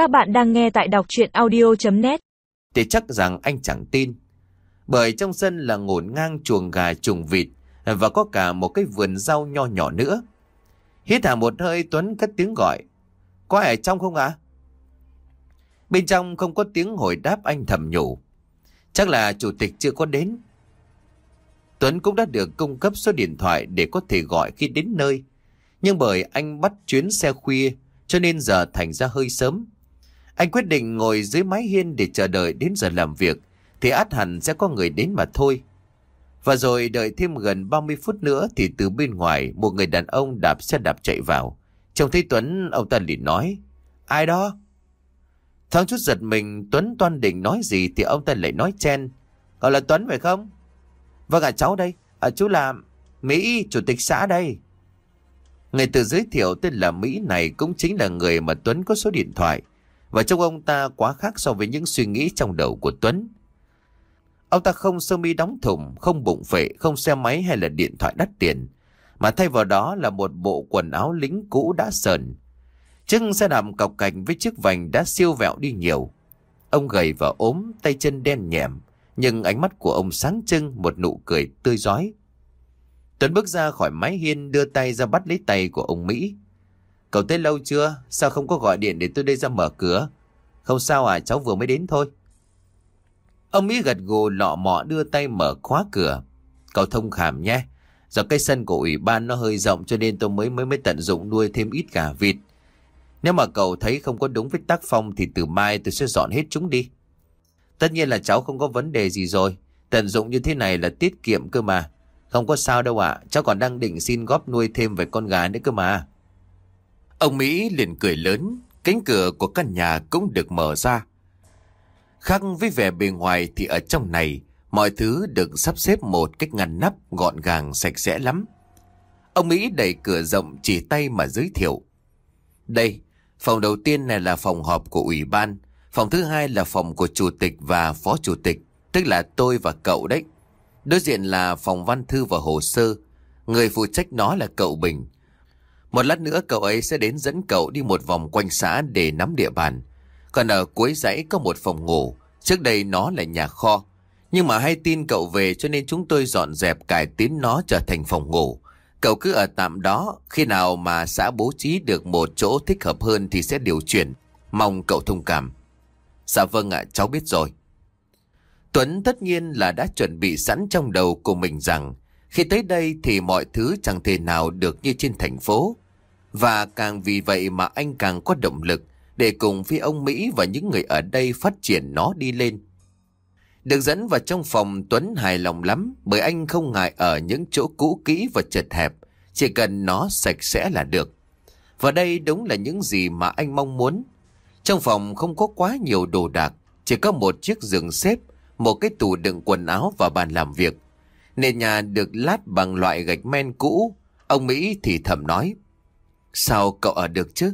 Các bạn đang nghe tại đọc chuyện audio.net Thì chắc rằng anh chẳng tin. Bởi trong sân là ngổn ngang chuồng gà chuồng vịt và có cả một cái vườn rau nho nhỏ nữa. Hít thả một hơi, Tuấn cất tiếng gọi. Có ai ở trong không ạ? Bên trong không có tiếng hồi đáp anh thầm nhủ. Chắc là chủ tịch chưa có đến. Tuấn cũng đã được cung cấp số điện thoại để có thể gọi khi đến nơi. Nhưng bởi anh bắt chuyến xe khuya, cho nên giờ thành ra hơi sớm. Anh quyết định ngồi dưới mái hiên để chờ đợi đến giờ làm việc thì át hẳn sẽ có người đến mà thôi. Và rồi đợi thêm gần 30 phút nữa thì từ bên ngoài một người đàn ông đạp xe đạp chạy vào. Trông thấy Tuấn, ông ta liền nói, ai đó? Thoáng chút giật mình, Tuấn toan định nói gì thì ông ta lại nói chen. Gọi là Tuấn phải không? Vâng ạ cháu đây, à, chú là Mỹ, chủ tịch xã đây. Người tự giới thiệu tên là Mỹ này cũng chính là người mà Tuấn có số điện thoại. Và trông ông ta quá khác so với những suy nghĩ trong đầu của Tuấn. Ông ta không sơ mi đóng thùng, không bụng phệ, không xe máy hay là điện thoại đắt tiền. Mà thay vào đó là một bộ quần áo lính cũ đã sờn. Chiếc xe đạp cọc cành với chiếc vành đã siêu vẹo đi nhiều. Ông gầy và ốm, tay chân đen nhẹm. Nhưng ánh mắt của ông sáng trưng một nụ cười tươi giói. Tuấn bước ra khỏi mái hiên đưa tay ra bắt lấy tay của ông Mỹ. Cậu tới lâu chưa? Sao không có gọi điện để tôi đây ra mở cửa? Không sao à, cháu vừa mới đến thôi. Ông Mỹ gật gù lọ mọ đưa tay mở khóa cửa. Cậu thông cảm nhé. Do cái sân của ủy ban nó hơi rộng cho nên tôi mới mới mới tận dụng nuôi thêm ít gà vịt. Nếu mà cậu thấy không có đúng với tác phong thì từ mai tôi sẽ dọn hết chúng đi. Tất nhiên là cháu không có vấn đề gì rồi. Tận dụng như thế này là tiết kiệm cơ mà. Không có sao đâu ạ, cháu còn đang định xin góp nuôi thêm vài con gà nữa cơ mà. Ông Mỹ liền cười lớn, cánh cửa của căn nhà cũng được mở ra. Khác với vẻ bề ngoài thì ở trong này, mọi thứ được sắp xếp một cách ngăn nắp, gọn gàng, sạch sẽ lắm. Ông Mỹ đẩy cửa rộng chỉ tay mà giới thiệu. Đây, phòng đầu tiên này là phòng họp của ủy ban, phòng thứ hai là phòng của chủ tịch và phó chủ tịch, tức là tôi và cậu đấy. Đối diện là phòng văn thư và hồ sơ. Người phụ trách nó là cậu Bình. Một lát nữa cậu ấy sẽ đến dẫn cậu đi một vòng quanh xã để nắm địa bàn. Còn ở cuối dãy có một phòng ngủ. Trước đây nó là nhà kho. Nhưng mà hay tin cậu về cho nên chúng tôi dọn dẹp cải tiến nó trở thành phòng ngủ. Cậu cứ ở tạm đó, khi nào mà xã bố trí được một chỗ thích hợp hơn thì sẽ điều chuyển. Mong cậu thông cảm. Dạ vâng ạ, cháu biết rồi. Tuấn tất nhiên là đã chuẩn bị sẵn trong đầu của mình rằng khi tới đây thì mọi thứ chẳng thể nào được như trên thành phố. Và càng vì vậy mà anh càng có động lực để cùng với ông Mỹ và những người ở đây phát triển nó đi lên. Được dẫn vào trong phòng Tuấn hài lòng lắm bởi anh không ngại ở những chỗ cũ kỹ và chật hẹp, chỉ cần nó sạch sẽ là được. Và đây đúng là những gì mà anh mong muốn. Trong phòng không có quá nhiều đồ đạc, chỉ có một chiếc giường xếp một cái tủ đựng quần áo và bàn làm việc. Nền nhà được lát bằng loại gạch men cũ. Ông Mỹ thì thầm nói. Sao cậu ở được chứ?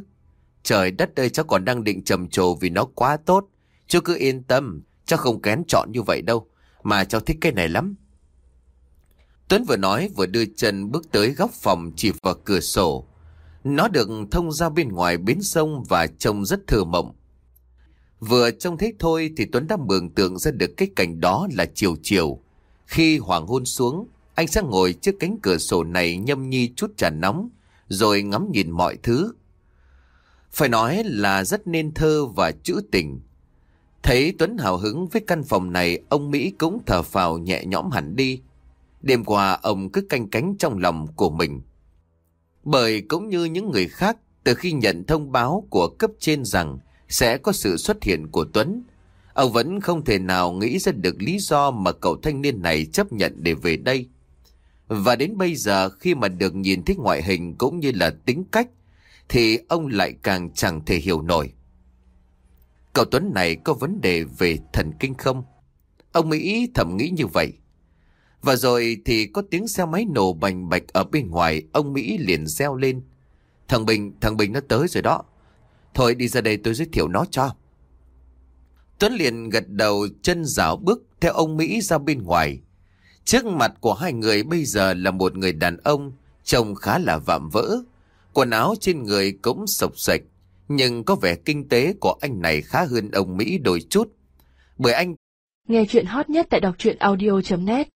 Trời đất ơi cháu còn đang định trầm trồ vì nó quá tốt. Chú cứ yên tâm, cháu không kén chọn như vậy đâu. Mà cháu thích cái này lắm. Tuấn vừa nói vừa đưa chân bước tới góc phòng chỉ vào cửa sổ. Nó được thông ra bên ngoài bến sông và trông rất thơ mộng. Vừa trông thấy thôi thì Tuấn đã mường tượng ra được cái cảnh đó là chiều chiều. Khi hoàng hôn xuống, anh sẽ ngồi trước cánh cửa sổ này nhâm nhi chút trà nóng, rồi ngắm nhìn mọi thứ. Phải nói là rất nên thơ và trữ tình. Thấy Tuấn hào hứng với căn phòng này, ông Mỹ cũng thở phào nhẹ nhõm hẳn đi. Đêm qua ông cứ canh cánh trong lòng của mình. Bởi cũng như những người khác, từ khi nhận thông báo của cấp trên rằng sẽ có sự xuất hiện của Tuấn. Ông vẫn không thể nào nghĩ ra được lý do mà cậu thanh niên này chấp nhận để về đây. Và đến bây giờ khi mà được nhìn thấy ngoại hình cũng như là tính cách, thì ông lại càng chẳng thể hiểu nổi. Cậu Tuấn này có vấn đề về thần kinh không? Ông Mỹ thầm nghĩ như vậy. Và rồi thì có tiếng xe máy nổ bành bạch ở bên ngoài, ông Mỹ liền reo lên. Thằng Bình, thằng Bình nó tới rồi đó. Thôi đi ra đây tôi giới thiệu nó cho. Tuấn liền gật đầu chân rảo bước theo ông Mỹ ra bên ngoài. Trước mặt của hai người bây giờ là một người đàn ông, trông khá là vạm vỡ. Quần áo trên người cũng sộc sạch, Nhưng có vẻ kinh tế của anh này khá hơn ông Mỹ đôi chút. Bởi anh Nghe chuyện hot nhất tại đọc truyện audio.net